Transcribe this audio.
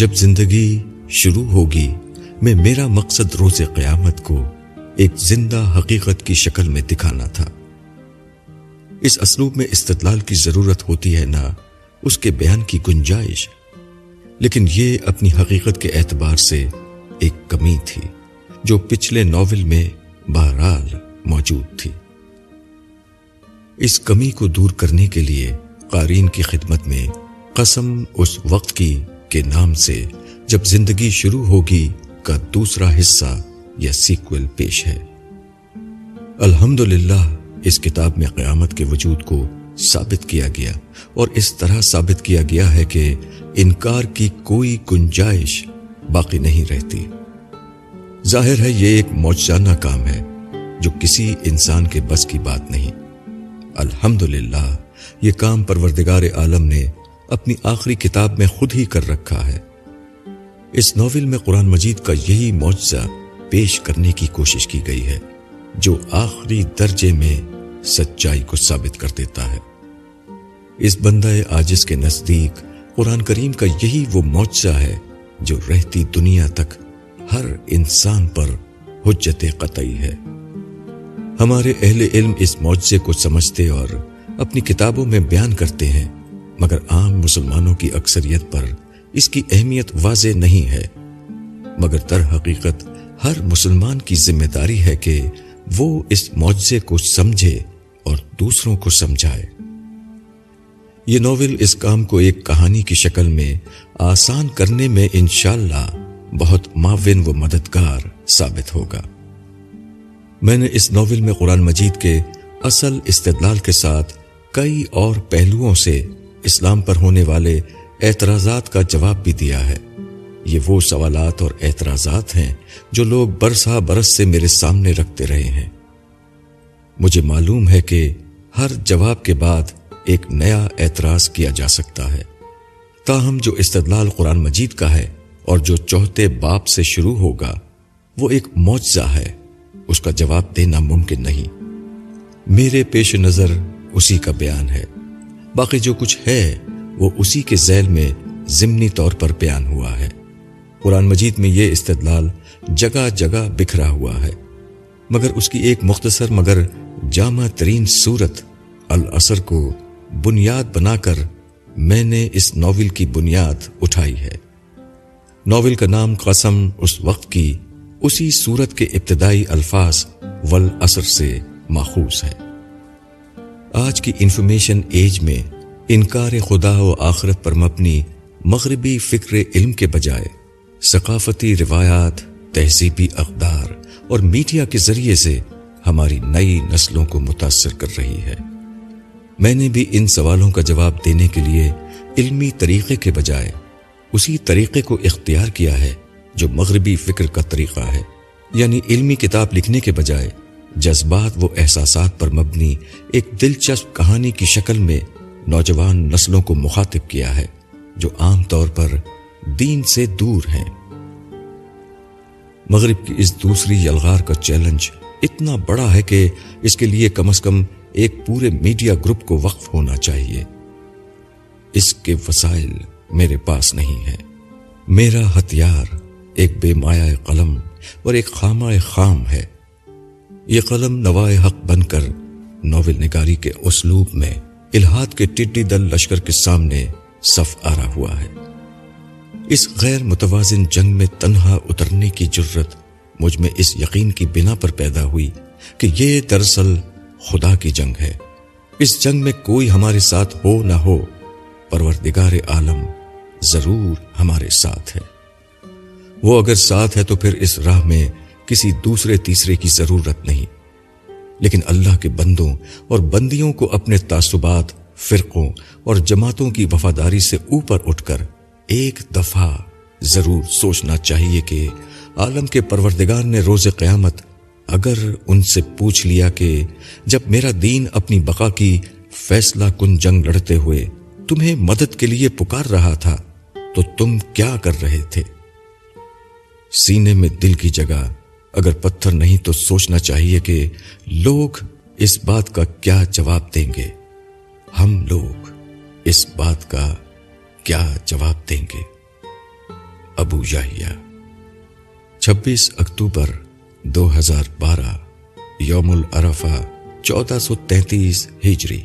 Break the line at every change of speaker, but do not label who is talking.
جب زندگی شروع ہوگی، میں میرا مقصد روز قیامت کو ایک زندہ حقیقت کی شکل میں دکھانا تھا۔ اس اسلوب میں استدلال کی ضرورت ہوتی ہے نہ اس کے بیان کی گنجائش، لیکن یہ اپنی حقیقت کے اعتبار سے ایک کمی تھی جو پچھلے ناول میں بہرحال موجود تھی۔ اس کمی کو دور کرنے کے لیے قارین کی خدمت میں قسم اس وقت کی کے نام سے جب زندگی شروع ہوگی کا دوسرا حصہ یا سیکول پیش ہے۔ الحمد اس کتاب میں قیامت کے وجود کو ثابت کیا گیا اور اس طرح ثابت کیا گیا ہے کہ انکار کی کوئی گنجائش باقی نہیں رہتی۔ ظاہر ہے، یہ ایک موجانہ کام ہے جو کسی انسان کے بس کی بات نہیں۔ الحمد یہ کام پروردگار عالم نے اپنی آخری کتاب میں خود ہی کر رکھا ہے۔ اس ناول میں قرآن مجید کا یہی معجزہ پیش کرنے کی کوشش کی گئی ہے، جو آخری درجے میں سچائی کو ثابت کر دیتا ہے۔ اس بندہ آجز کے نزدیک قرآن کریم کا یہی وہ معجزہ ہے جو رہتی دنیا تک ہر انسان پر حجت قطعی ہے۔ ہمارے اہل علم اس معجزے کو سمجھتے اور اپنی کتابوں میں بیان کرتے ہیں۔ مگر عام مسلمانوں کی اکثریت پر اس کی اہمیت واضح نہیں ہے۔ مگر در حقیقت ہر مسلمان کی ذمہ داری ہے کہ وہ اس معجزے کو سمجھے اور دوسروں کو سمجھائے۔ یہ ناول اس کام کو ایک کہانی کی شکل میں آسان کرنے میں انشاءاللہ بہت معاون و مددگار ثابت ہوگا۔ میں نے اس ناول میں قرآن مجید کے اصل استدلال کے ساتھ کئی اور پہلوؤں سے اسلام پر ہونے والے اعتراضات کا جواب بھی دیا ہے۔ یہ وہ سوالات اور اعتراضات ہیں جو لوگ برسا برس سے میرے سامنے رکھتے رہے ہیں۔ مجھے معلوم ہے کہ ہر جواب کے بعد ایک نیا اعتراض کیا جا سکتا ہے۔ تاہم جو استدلال قرآن مجید کا ہے اور جو چوہتے باپ سے شروع ہوگا، وہ ایک معجزہ ہے۔ اس کا جواب دینا ممکن نہیں۔ میرے پیش نظر اسی کا بیان ہے۔ باقی جو کچھ ہے، وہ اسی کے ذیل میں ضمنی طور پر بیان ہوا ہے۔ قرآن مجید میں یہ استدلال جگہ جگہ بکھرا ہوا ہے۔ مگر اس کی ایک مختصر مگر جامع ترین صورت الاثر کو بنیاد بنا کر میں نے اس ناول کی بنیاد اٹھائی ہے۔ ناول کا نام قسم اس وقت کی اسی صورت کے ابتدائی الفاظ ول اثر سے ماخوذ ہے۔ آج کی انفارمیشن ایج میں انکار خدا و آخرت پر مبنی مغربی فکر علم کے بجائے ثقافتی روایات، تہذیبی اقدار اور میڈیا کے ذریعے سے ہماری نئی نسلوں کو متاثر کر رہی ہے۔ میں نے بھی ان سوالوں کا جواب دینے کے لیے علمی طریقے کے بجائے اسی طریقے کو اختیار کیا ہے جو مغربی فکر کا طریقہ ہے یعنی علمی کتاب لکھنے کے بجائے جذبات و احساسات پر مبنی ایک دلچسپ کہانی کی شکل میں نوجوان نسلوں کو مخاطب کیا ہے، جو عام طور پر دین سے دور ہیں۔ مغرب کی اس دوسری یلغار کا چیلنج اتنا بڑا ہے کہ اس کے لیے کم از کم ایک پورے میڈیا گروپ کو وقف ہونا چاہیے۔ اس کے وسائل میرے پاس نہیں ہے میرا ہتھیار ایک بے مایا قلم اور ایک خامہ خام ہے۔ یہ قلم نوائے حق بن کر ناول نگاری کے اسلوب میں الہاد کے ٹڈی دل لشکر کے سامنے صف آرا ہوا ہے۔ اس غیر متوازن جنگ میں تنہا اترنے کی جرت مجھ میں اس یقین کی بنا پر پیدا ہوئی کہ یہ دراصل خدا کی جنگ ہے۔ اس جنگ میں کوئی ہمارے ساتھ ہو نہ ہو، پروردگار عالم ضرور ہمارے ساتھ ہے۔ وہ اگر ساتھ ہے تو پھر اس راہ میں کسی دوسرے تیسرے کی ضرورت نہیں۔ لیکن اللہ کے بندوں اور بندیوں کو اپنے تعصبات، فرقوں اور جماعتوں کی وفاداری سے اوپر اٹھ کر ایک دفعہ ضرور سوچنا چاہیے کہ عالم کے پروردگار نے روز قیامت اگر ان سے پوچھ لیا کہ جب میرا دین اپنی بقا کی فیصلہ کن جنگ لڑتے ہوئے تمہیں مدد کے لیے پکار رہا تھا، تو تم کیا کر رہے تھے؟ سینے میں دل کی جگہ اگر پتھر نہیں تو سوچنا چاہیے کہ لوگ اس بات کا کیا جواب دیں گے۔ ہم لوگ اس بات کا کیا جواب دیں گے۔ ابو یاہیا چھبیس اکتوبر دو ہزار بارہ، یوم العرفہ، چودہ سو تینتیس ہجری۔